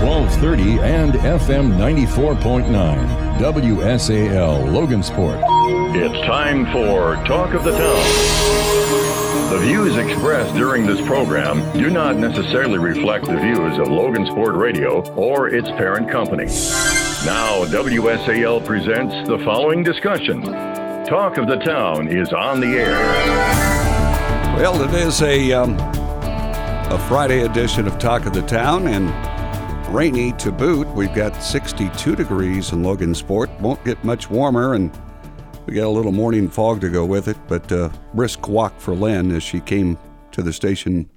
1230 and FM 94.9. WSAL Logansport. It's time for Talk of the Town. The views expressed during this program do not necessarily reflect the views of Logansport Radio or its parent company. Now, WSAL presents the following discussion. Talk of the Town is on the air. Well, it is a um, a Friday edition of Talk of the Town and rainy to boot. We've got 62 degrees in Logansport. Won't get much warmer, and we got a little morning fog to go with it. But uh, brisk walk for Lynn as she came to the station.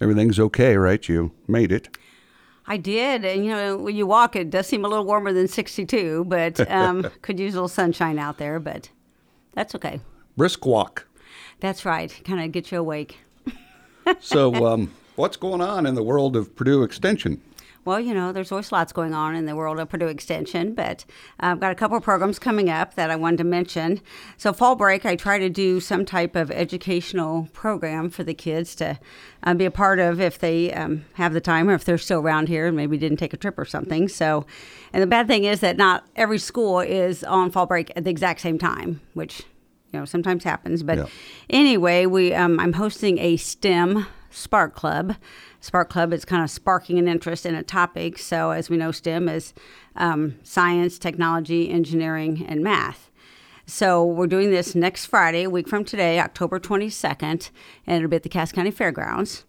Everything's okay, right? You made it. I did. And, you know, when you walk, it does seem a little warmer than 62, but um, could use a little sunshine out there, but that's okay. Brisk walk. That's right. Kind of get you awake. so, um, what's going on in the world of Purdue Extension? Well, you know, there's always lots going on in the world of Purdue Extension, but I've got a couple of programs coming up that I wanted to mention. So, fall break, I try to do some type of educational program for the kids to um, be a part of if they um, have the time or if they're still around here and maybe didn't take a trip or something. So, and the bad thing is that not every school is on fall break at the exact same time, which you know sometimes happens. But yeah. anyway, we um, I'm hosting a STEM Spark Club. Spark Club is kind of sparking an interest in a topic. So, as we know, STEM is um, science, technology, engineering, and math. So, we're doing this next Friday, a week from today, October 22nd, and it'll be at the Cass County Fairgrounds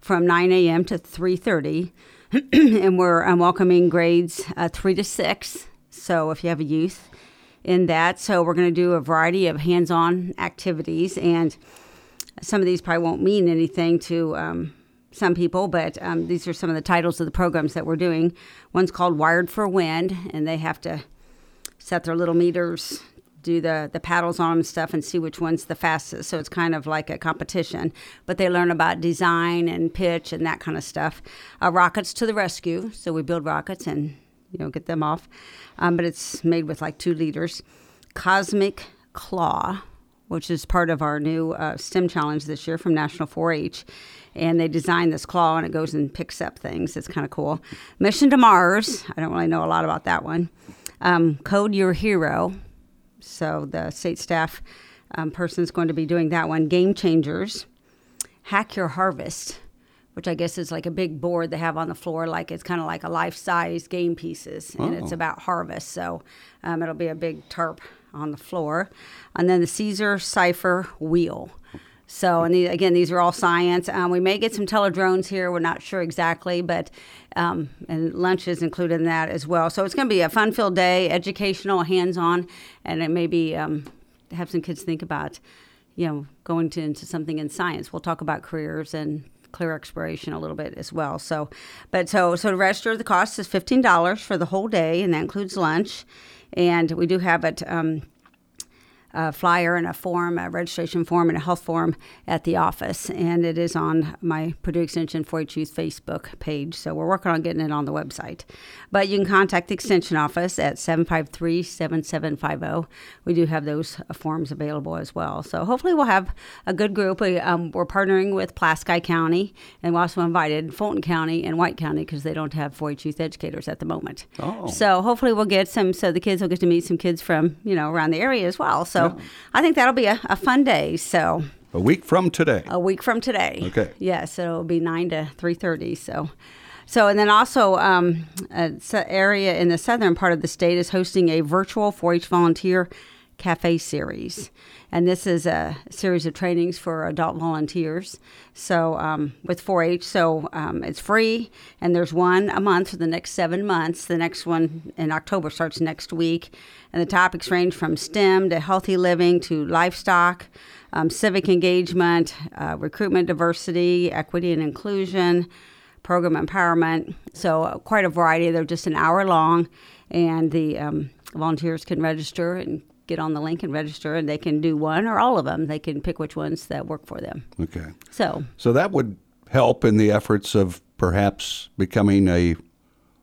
from 9 a.m. to 3:30. and we're welcoming grades uh, three to six. So, if you have a youth in that, so we're going to do a variety of hands-on activities and some of these probably won't mean anything to um, some people, but um, these are some of the titles of the programs that we're doing. One's called Wired for Wind, and they have to set their little meters, do the, the paddles on them and stuff, and see which one's the fastest. So it's kind of like a competition. But they learn about design and pitch and that kind of stuff. Uh, rockets to the rescue. So we build rockets and you know get them off. Um, but it's made with like two liters. Cosmic Claw, which is part of our new uh, STEM challenge this year from National 4-H and they designed this claw and it goes and picks up things. It's kind of cool. Mission to Mars. I don't really know a lot about that one. Um, Code Your Hero. So the state staff um, person is going to be doing that one. Game Changers. Hack Your Harvest, which I guess is like a big board they have on the floor, like it's kind of like a life size game pieces, and it's oh. about harvest. So um, it'll be a big tarp on the floor. And then the Caesar Cipher Wheel. So, and the, again, these are all science. Um, we may get some Tello drones here. We're not sure exactly, but um, and lunch is included in that as well. So it's going to be a fun-filled day, educational, hands-on, and it may be um, have some kids think about, you know, going to, into something in science. We'll talk about careers and clear exploration a little bit as well. So, but so so to register, the cost is fifteen dollars for the whole day, and that includes lunch. And we do have it. Um, a flyer and a form, a registration form, and a health form at the office. And it is on my Purdue Extension 4-H Youth Facebook page. So we're working on getting it on the website. But you can contact the Extension office at 753 7750. We do have those forms available as well. So hopefully we'll have a good group. We, um, we're partnering with Pulaski County, and we also invited Fulton County and White County because they don't have 4-H youth educators at the moment. Oh. So hopefully we'll get some, so the kids will get to meet some kids from, you know, around the area as well. So I think that'll be a, a fun day. So a week from today. A week from today. Okay. Yes, yeah, so it'll be nine to three thirty. So, so and then also um, a area in the southern part of the state is hosting a virtual 4-H volunteer cafe series and this is a series of trainings for adult volunteers. So um, with 4-H, so um, it's free, and there's one a month for the next seven months. The next one in October starts next week, and the topics range from STEM to healthy living to livestock, um, civic engagement, uh, recruitment, diversity, equity and inclusion, program empowerment. So quite a variety. They're just an hour long, and the um, volunteers can register and get on the link and register, and they can do one or all of them. They can pick which ones that work for them. Okay. So. So that would help in the efforts of perhaps becoming a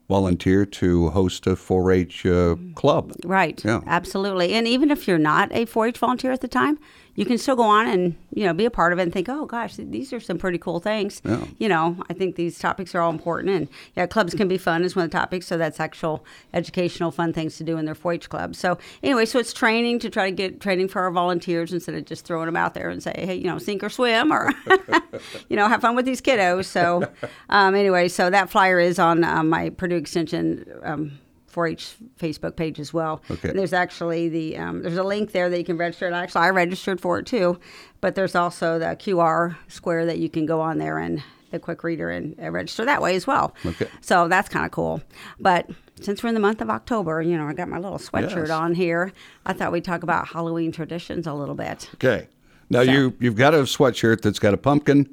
volunteer to host a 4-H uh, club. Right. Yeah. Absolutely. And even if you're not a 4-H volunteer at the time, you can still go on and you know be a part of it and think, oh gosh, these are some pretty cool things. Yeah. You know, I think these topics are all important, and yeah, clubs can be fun is one of the topics. So that's actual educational, fun things to do in their 4-H club. So anyway, so it's training to try to get training for our volunteers instead of just throwing them out there and say, hey, you know, sink or swim, or you know, have fun with these kiddos. So um, anyway, so that flyer is on um, my Purdue Extension. Um, 4-H Facebook page as well. Okay. There's actually the um, there's a link there that you can register. And actually, I registered for it too, but there's also the QR square that you can go on there and the quick reader and uh, register that way as well. Okay. So that's kind of cool. But since we're in the month of October, you know, I got my little sweatshirt Yes. on here. I thought we'd talk about Halloween traditions a little bit. Okay. Now So- you you've got a sweatshirt that's got a pumpkin,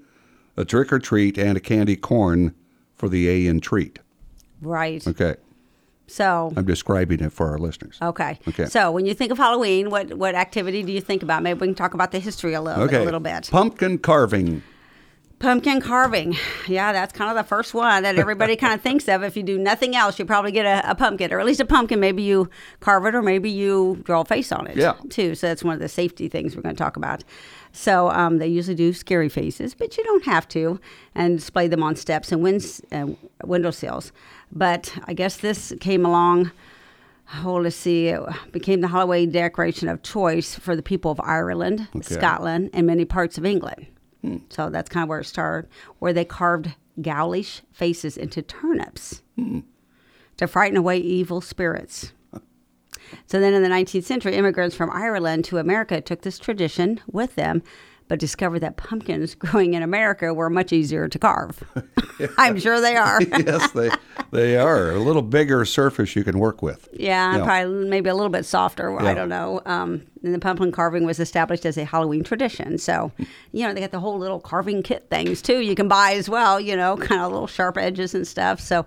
a trick or treat, and a candy corn for the A in treat. Right. Okay. So I'm describing it for our listeners. Okay. Okay. So when you think of Halloween, what what activity do you think about? Maybe we can talk about the history a little Okay. a little bit. Pumpkin carving. Pumpkin carving. Yeah, that's kind of the first one that everybody kind of thinks of. If you do nothing else, you probably get a, a pumpkin, or at least a pumpkin. Maybe you carve it, or maybe you draw a face on it, Yeah. too. So that's one of the safety things we're going to talk about. So um, they usually do scary faces, but you don't have to, and display them on steps and winds, uh, windowsills. But I guess this came along. Oh, let's see. It became the Halloween decoration of choice for the people of Ireland, Okay. Scotland, and many parts of England. Mm. So that's kind of where it started, where they carved gowlish faces into turnips mm. to frighten away evil spirits. So then in the 19th century, immigrants from Ireland to America took this tradition with them, but discovered that pumpkins growing in America were much easier to carve. I'm sure they are. yes, they they are a little bigger surface you can work with. Yeah, Yeah. probably maybe a little bit softer. Yeah. I don't know. Um, and the pumpkin carving was established as a Halloween tradition. So, you know, they got the whole little carving kit things too. You can buy as well. You know, kind of little sharp edges and stuff. So,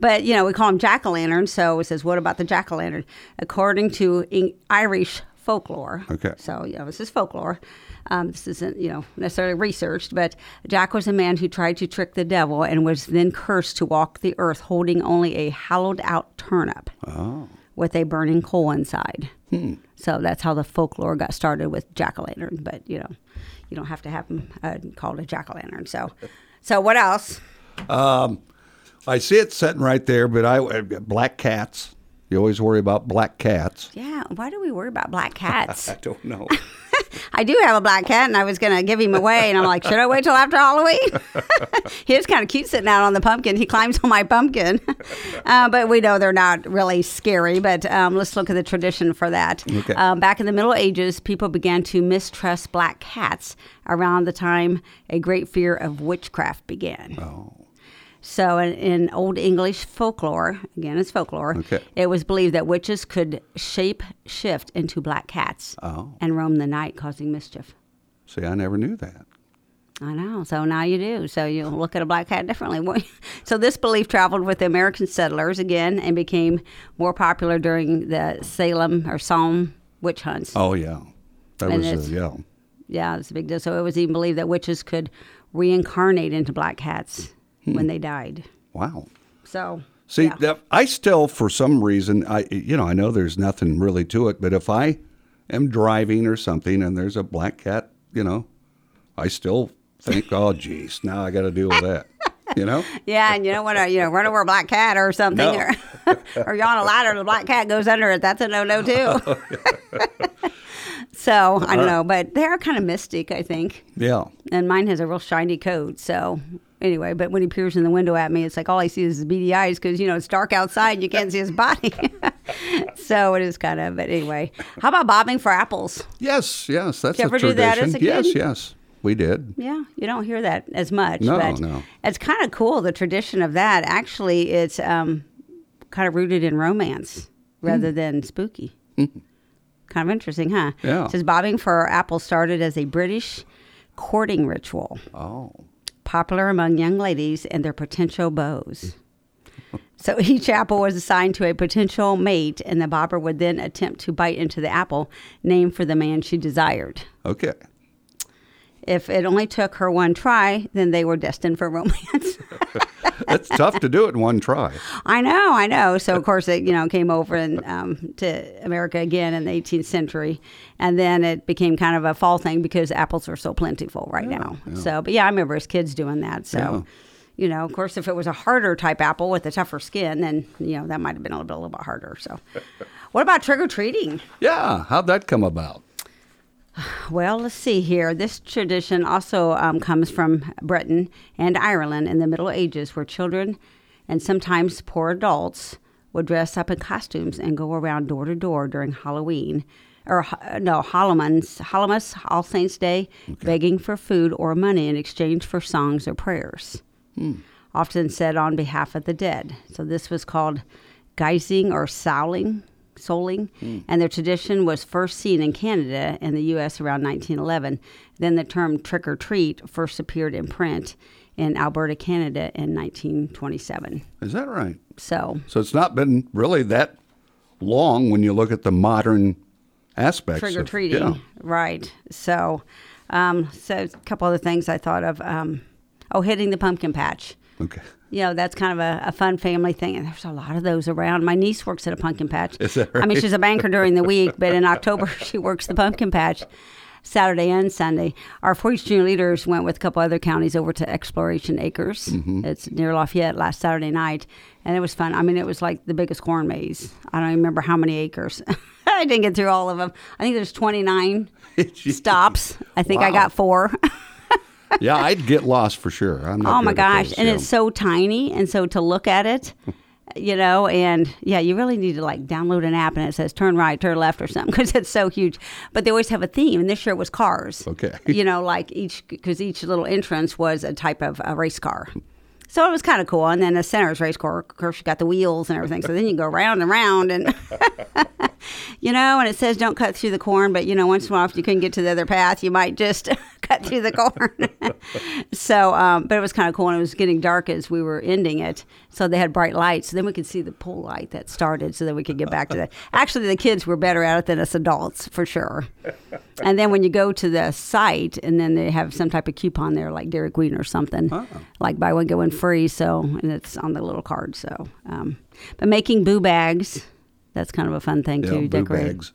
but you know, we call them jack o' lanterns. So it says, what about the jack o' lantern? According to Irish folklore. Okay. So you know, this is folklore. Um, this isn't you know necessarily researched, but Jack was a man who tried to trick the devil and was then cursed to walk the earth holding only a hollowed out turnip Oh. with a burning coal inside. So that's how the folklore got started with jack o' lantern. But you know, you don't have to have them uh, called a jack o' lantern. So, so what else? I see it sitting right there, but I uh, black cats. You always worry about black cats. Yeah, why do we worry about black cats? I don't know. I do have a black cat, and I was going to give him away, and I'm like, should I wait till after Halloween? he was kind of cute sitting out on the pumpkin. He climbs on my pumpkin, uh, but we know they're not really scary. But um, let's look at the tradition for that. Okay. Um, back in the Middle Ages, people began to mistrust black cats around the time a great fear of witchcraft began. Oh. So, in, in Old English folklore, again, it's folklore, Okay. it was believed that witches could shape shift into black cats Oh. and roam the night, causing mischief. See, I never knew that. I know. So now you do. So you look at a black cat differently. So this belief traveled with the American settlers again and became more popular during the Salem or Salem witch hunts. Oh yeah, that And was it's- uh, yeah. Yeah, it's a big deal. So it was even believed that witches could reincarnate into black cats Hmm. when they died. Wow. So See, yeah. that, I still, for some reason, I you know, I know there's nothing really to it, but if I am driving or something and there's a black cat, you know, I still think, oh, geez, now I got to deal with that. You know? Yeah, and you don't want to, you know, run over a black cat or something, No. or, or you're on a ladder and the black cat goes under it. That's a no-no too. so I don't uh-huh. know, but they are kind of mystic, I think. Yeah. And mine has a real shiny coat. So anyway, but when he peers in the window at me, it's like all I see is his beady eyes because you know it's dark outside and you can't see his body. so it is kind of. But anyway, how about bobbing for apples? Yes, yes, that's you a ever do tradition. that as a yes, kid? yes, we did. Yeah, you don't hear that as much. No, but no. It's kind of cool the tradition of that. Actually, it's um, kind of rooted in romance rather than spooky. kind of interesting, huh? Yeah. It says bobbing for apples started as a British courting ritual, Oh, popular among young ladies and their potential beaux. So each apple was assigned to a potential mate, and the bobber would then attempt to bite into the apple named for the man she desired. okay. If it only took her one try, then they were destined for romance. It's tough to do it in one try. I know, I know. So of course it, you know, came over and um, to America again in the 18th century, and then it became kind of a fall thing because apples are so plentiful right now. So, but yeah, I remember as kids doing that. So. Yeah. You know, of course, if it was a harder type apple with a tougher skin, then you know that might have been a little, bit, a little bit harder. So, what about trick or treating? Yeah, how'd that come about? Well, let's see here. This tradition also um, comes from Britain and Ireland in the Middle Ages, where children and sometimes poor adults would dress up in costumes and go around door to door during Halloween. Or uh, no, Halloween's, Hallowmas, All Saints Day, begging for food or money in exchange for songs or prayers, often said on behalf of the dead. So this was called guising or souling, souling, and their tradition was first seen in Canada and the U.S. around 1911. Then the term trick or treat first appeared in print in Alberta, Canada in 1927. Is that right? So So it's not been really that long when you look at the modern aspects. trick or treating, Yeah. right? So, um, so a couple other things I thought of. Um, oh, hitting the pumpkin patch. Okay. You know, that's kind of a, a fun family thing. And there's a lot of those around. My niece works at a pumpkin patch. That I mean, she's a banker during the week, but in October, she works the pumpkin patch Saturday and Sunday. Our 4 H junior leaders went with a couple other counties over to Exploration Acres. Mm-hmm. It's near Lafayette last Saturday night. And it was fun. I mean, it was like the biggest corn maze. I don't even remember how many acres. I didn't get through all of them. I think there's 29 stops. I think I got four. Yeah, I'd get lost for sure. I'm not Oh my gosh. those, and yeah. it's so tiny. And so to look at it, you know, and yeah, you really need to like download an app and it says turn right, turn left or something because it's so huge. But they always have a theme. And this year was cars. Okay. You know, like each, because each little entrance was a type of a race car. So it was kind of cool. And then the center's race car, of course, you got the wheels and everything. So then you go round and round and, you know, and it says don't cut through the corn, but, you know, once in a while, if you couldn't get to the other path, you might just cut through the corn. so, um, but it was kind of cool. And it was getting dark as we were ending it. So they had bright lights. So then we could see the pole light that started so that we could get back to that. Actually, the kids were better at it than us adults, for sure. And then when you go to the site, and then they have some type of coupon there, like Dairy Queen or something, like buy one get one free. So and it's on the little card. So, um, but making boo bags, that's kind of a fun thing yeah, to boo decorate. bags.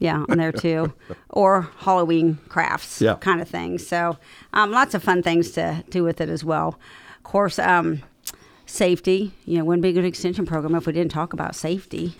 Yeah, on there too, or Halloween crafts, Yeah. kind of thing. So, um, lots of fun things to do with it as well. Of course, um, safety. You know, wouldn't be a good extension program if we didn't talk about safety.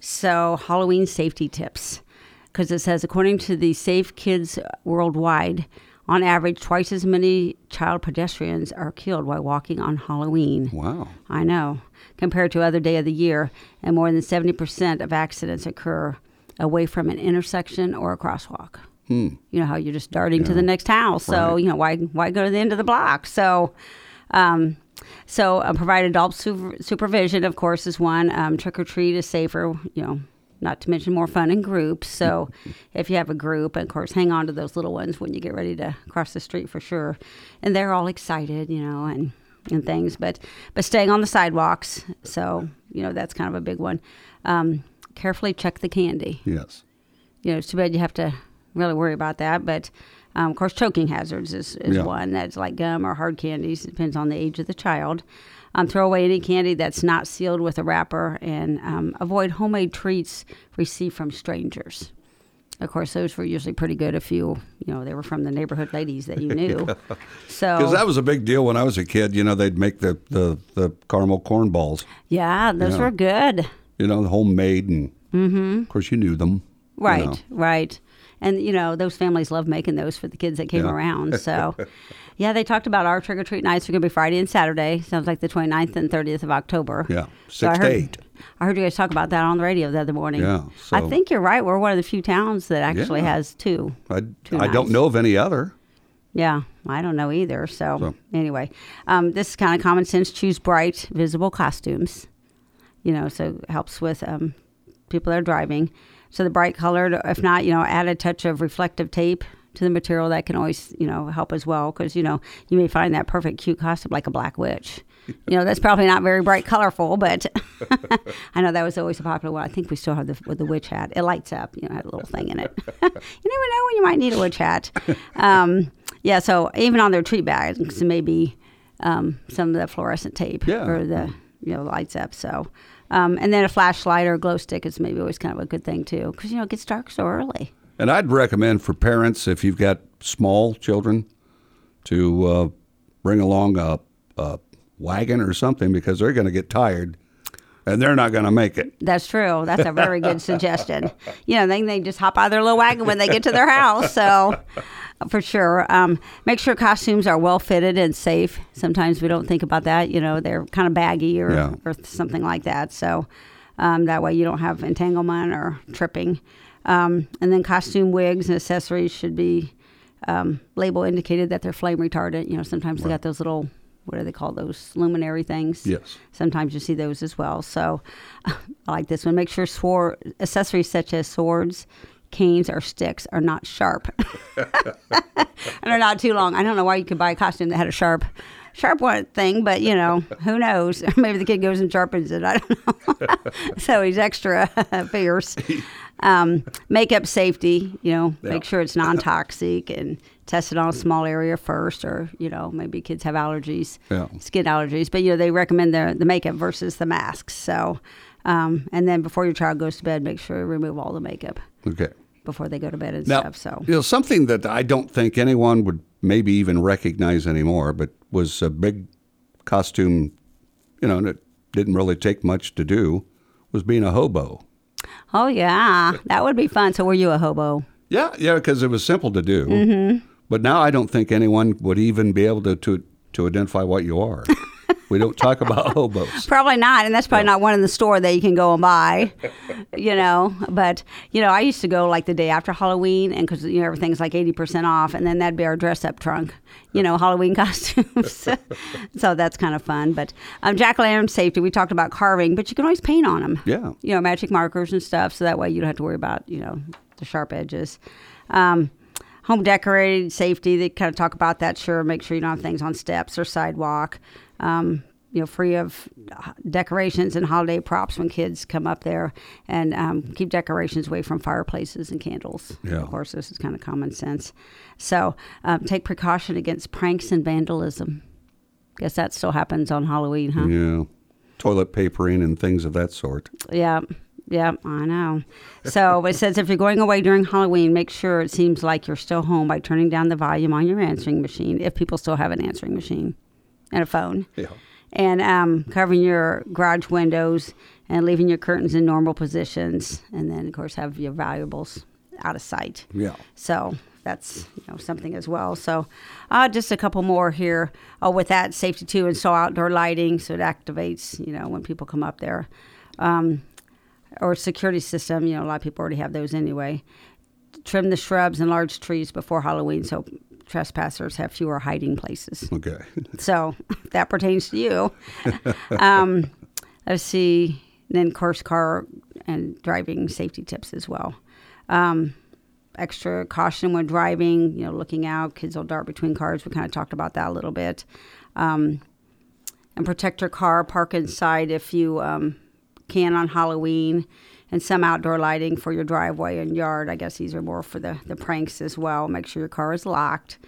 So, Halloween safety tips, because it says according to the Safe Kids Worldwide, on average, twice as many child pedestrians are killed while walking on Halloween. Wow. I know, compared to other day of the year, and more than 70% of accidents occur away from an intersection or a crosswalk. You know how you're just darting to the next house, so Right. you know why why go to the end of the block? So, um, so uh, provide adult super, supervision, of course, is one. Um, trick or treat is safer. You know. Not to mention more fun in groups. So, if you have a group, of course, hang on to those little ones when you get ready to cross the street for sure. And they're all excited, you know, and and things, but but staying on the sidewalks. So you know that's kind of a big one. Um, carefully check the candy. Yes. You know, it's too bad you have to really worry about that. But um, of course, choking hazards is, is Yeah. one that's like gum or hard candies. It depends on the age of the child. Um, throw away any candy that's not sealed with a wrapper, and um, avoid homemade treats received from strangers. Of course, those were usually pretty good if you, you know, they were from the neighborhood ladies that you knew. So Because that was a big deal when I was a kid. You know, they'd make the, the, the caramel corn balls, yeah, those Yeah. were good. You know, the homemade. And of course, you knew them. you Right, know. right. And you know, those families love making those for the kids that came Yeah. around. So yeah, they talked about our trick or treat nights are gonna be Friday and Saturday. Sounds like the 29th and 30th of October. Yeah, So I six to heard- eight. I heard you guys talk about that on the radio the other morning. Yeah, I think you're right. We're one of the few towns that actually Yeah. has two. I, Two I don't know of any other. Yeah, I don't know either. So, So- anyway, um, this is kind of common sense. Choose bright, visible costumes. You know, so it helps with um, people that are driving. So the bright colored, if not, you know, add a touch of reflective tape to the material. That can always, you know, help as well because you know you may find that perfect cute costume like a black witch. You know, that's probably not very bright, colorful, but I know that was always a popular one. I think we still have the with the witch hat. It lights up. You know, had a little thing in it. you never know when you might need a witch hat. Um, yeah. So even on their tree bags, maybe um, some of the fluorescent tape Yeah. or the you know lights up. So. Um, and then a flashlight or a glow stick is maybe always kind of a good thing too, because you know it gets dark so early. And I'd recommend for parents, if you've got small children, to uh, bring along a, a wagon or something because they're going to get tired and they're not going to make it. That's true. That's a very good suggestion. You know, then they just hop out of their little wagon when they get to their house. So, for sure, um, make sure costumes are well fitted and safe. Sometimes we don't think about that. You know, they're kind of baggy or, Yeah. or something like that. So, um, that way you don't have entanglement or tripping. Um, and then costume wigs and accessories should be um, label indicated that they're flame retardant. You know, sometimes they got those little what do they call those luminary things? Yes. Sometimes you see those as well. So I like this one. Make sure sword accessories such as swords, canes, or sticks are not sharp and are not too long. I don't know why you could buy a costume that had a sharp. Sharp one thing, but you know, who knows? Maybe the kid goes and sharpens it. I don't know. so he's extra fierce. Um, makeup safety, you know, Yeah. make sure it's non toxic and test it on a small area first, or, you know, maybe kids have allergies Yeah. skin allergies, but you know they recommend the the makeup versus the masks. So, um, and then before your child goes to bed, make sure you remove all the makeup Okay. before they go to bed and Now, stuff. So, you know, something that I don't think anyone would maybe even recognize anymore, but was a big costume, you know, and it didn't really take much to do, was being a hobo. oh yeah, that would be fun. So, were you a hobo? Yeah, yeah, because it was simple to do. Mm-hmm. But now I don't think anyone would even be able to to, to identify what you are. we don't talk about hobos. Probably not, and that's probably not one in the store that you can go and buy. you know, but you know, I used to go like the day after Halloween, and because you know everything's like eighty percent off, and then that'd be our dress up trunk. You know, Halloween costumes. so that's kind of fun. But um, jack o' lantern safety. We talked about carving, but you can always paint on them. Yeah. You know, magic markers and stuff, so that way you don't have to worry about you know the sharp edges. Um, home decorating safety. They kind of talk about that. Sure, make sure you don't have things on steps or sidewalk. Um, you know, free of decorations and holiday props when kids come up there, and um, keep decorations away from fireplaces and candles. Yeah. Of course, this is kind of common sense. So, um, take precaution against pranks and vandalism. Guess that still happens on Halloween, huh? Yeah. Toilet papering and things of that sort. Yeah. Yeah, I know. So it says if you're going away during Halloween, make sure it seems like you're still home by turning down the volume on your answering machine, if people still have an answering machine and a phone. Yeah. And um, covering your garage windows and leaving your curtains in normal positions. And then, of course, have your valuables out of sight. Yeah. So that's you know something as well. So uh, just a couple more here. Oh, with that safety too, install outdoor lighting so it activates. You know when people come up there, um, or security system. You know a lot of people already have those anyway. Trim the shrubs and large trees before Halloween so trespassers have fewer hiding places. Okay. So that pertains to you. um, let's see. Then, of course, car and driving safety tips as well. Um, extra caution when driving, you know, looking out. Kids will dart between cars. We kind of talked about that a little bit. Um, and protect your car. Park inside if you um, can on Halloween. And some outdoor lighting for your driveway and yard. I guess these are more for the, the pranks as well. Make sure your car is locked.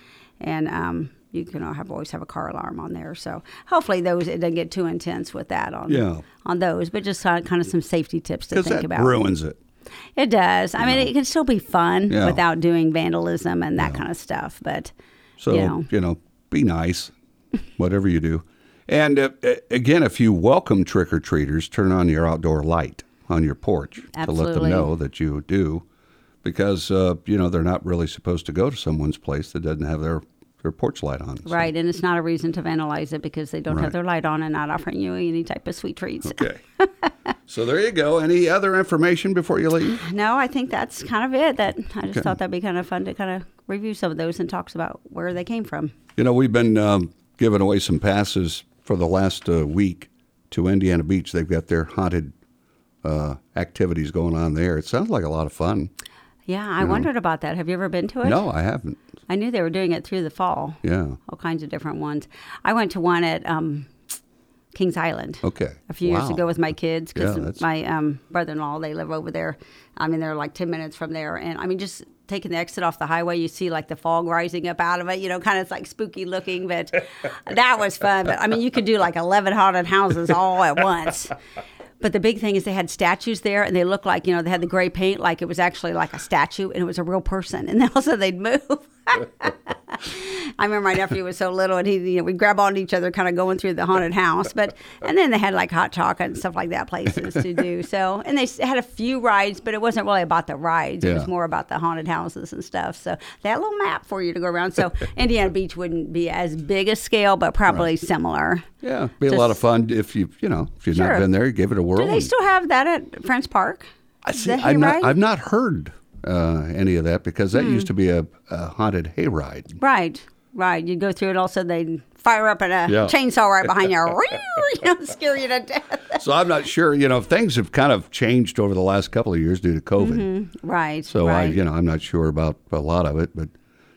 And um, you can have always have a car alarm on there. So hopefully those it doesn't get too intense with that on Yeah. on those, but just kind of, kind of some safety tips to think that about. ruins it. It does. I mean, it can still be fun Yeah. without doing vandalism and that kind of stuff. But So, you you know. know, be nice, whatever you do. And uh, again, if you welcome trick or treaters, turn on your outdoor light on your porch to let them know that you do, because uh, you know they're not really supposed to go to someone's place that doesn't have their their porch light on. So, right, and it's not a reason to vandalize it because they don't Right. have their light on and not offering you any type of sweet treats. Okay. so there you go. Any other information before you leave? No, I think that's kind of it. That I just Okay. thought that'd be kind of fun to kind of review some of those and talks about where they came from. You know, we've been um, giving away some passes for the last uh, week to Indiana Beach. They've got their haunted uh, activities going on there. It sounds like a lot of fun. Yeah, I wondered about that. Have you ever been to it? No, I haven't. I knew they were doing it through the fall. Yeah. all kinds of different ones. I went to one at um, Kings Island. Okay. A few years ago with my kids because Yeah, my um, brother-in-law they live over there. I mean they're like ten minutes from there, and I mean just taking the exit off the highway, you see like the fog rising up out of it. You know, kind of like spooky looking, but that was fun. But I mean, you could do like eleven haunted houses all at once. But the big thing is they had statues there, and they looked like you know they had the gray paint, like it was actually like a statue, and it was a real person. And then also they'd move. I remember my nephew was so little, and he you know we'd grab onto each other, kind of going through the haunted house. But and then they had like hot chocolate and stuff like that places to do. So and they had a few rides, but it wasn't really about the rides. It was more about the haunted houses and stuff. So they had a little map for you to go around. So Indiana Beach wouldn't be as big a scale, but probably similar. Yeah, be a lot of fun if you you know if you've Sure. not been there, give it a whirl. Do they still have that at France Park? I see. I've not? I've not heard uh, any of that because that Hmm. used to be a, a haunted hayride. Right, right. You'd go through it, also they'd fire up a Yeah. chainsaw right behind you, you know, scare you to death. So I'm not sure. You know, things have kind of changed over the last couple of years due to COVID. Right. So I, you know, I'm not sure about a lot of it, but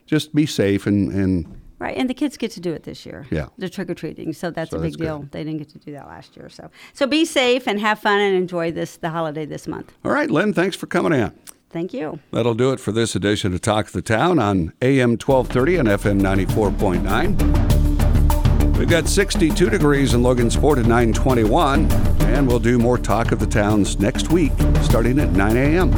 just be safe and and Right, and the kids get to do it this year. Yeah. they're trick or treating, so that's So a big that's deal. good. They didn't get to do that last year, so so be safe and have fun and enjoy this the holiday this month. all right, Lynn. Thanks for coming in. Thank you. That'll do it for this edition of Talk of the Town on AM 1230 and FM 94.9. We've got 62 degrees in Logansport at 921, and we'll do more Talk of the Towns next week starting at 9 a.m.